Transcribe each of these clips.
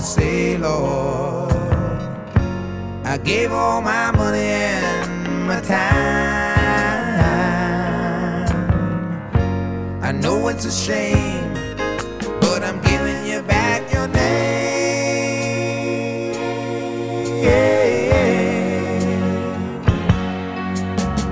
gonna say, Lord. I gave all my money and my time. I know it's a shame, but I'm giving you back your name.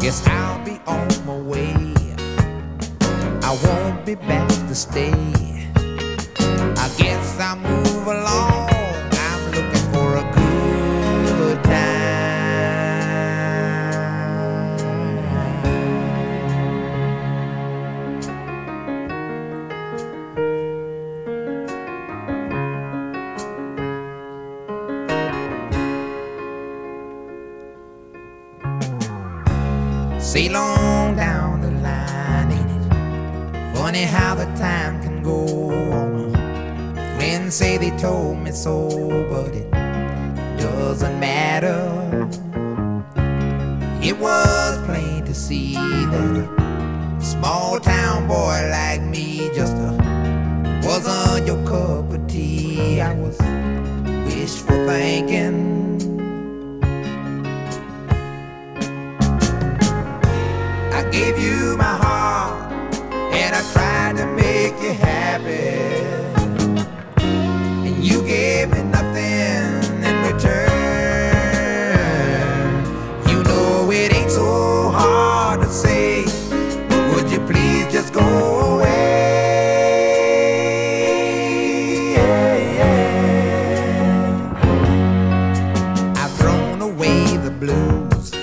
Guess I'll be on my way. I won't be back to stay. I guess I'll move Sail on down the line, ain't it? Funny how the time can go on. Friends say they told me so, but it doesn't matter. It was plain to see that a small town boy like me just gave you my heart and I tried to make you happy. And you gave me nothing in return. You know it ain't so hard to say, but would you please just go away? I've thrown away the blues.